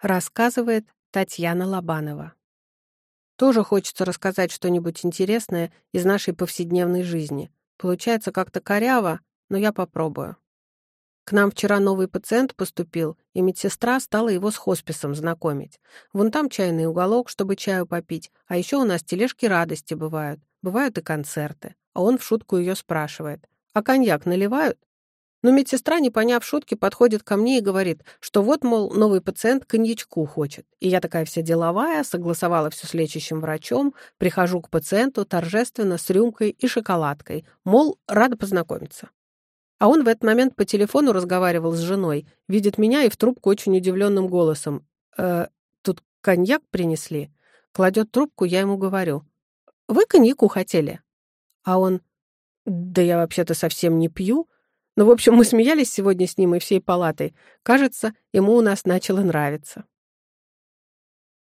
Рассказывает Татьяна Лобанова. Тоже хочется рассказать что-нибудь интересное из нашей повседневной жизни. Получается как-то коряво, но я попробую. К нам вчера новый пациент поступил, и медсестра стала его с хосписом знакомить. Вон там чайный уголок, чтобы чаю попить, а еще у нас тележки радости бывают. Бывают и концерты. А он в шутку ее спрашивает. «А коньяк наливают?» Но медсестра, не поняв шутки, подходит ко мне и говорит, что вот, мол, новый пациент коньячку хочет. И я такая вся деловая, согласовала все с лечащим врачом, прихожу к пациенту торжественно с рюмкой и шоколадкой, мол, рада познакомиться. А он в этот момент по телефону разговаривал с женой, видит меня и в трубку очень удивленным голосом. «Э, тут коньяк принесли?» Кладет трубку, я ему говорю. «Вы коньяку хотели?» А он, «Да я вообще-то совсем не пью». Ну, в общем, мы смеялись сегодня с ним и всей палатой. Кажется, ему у нас начало нравиться.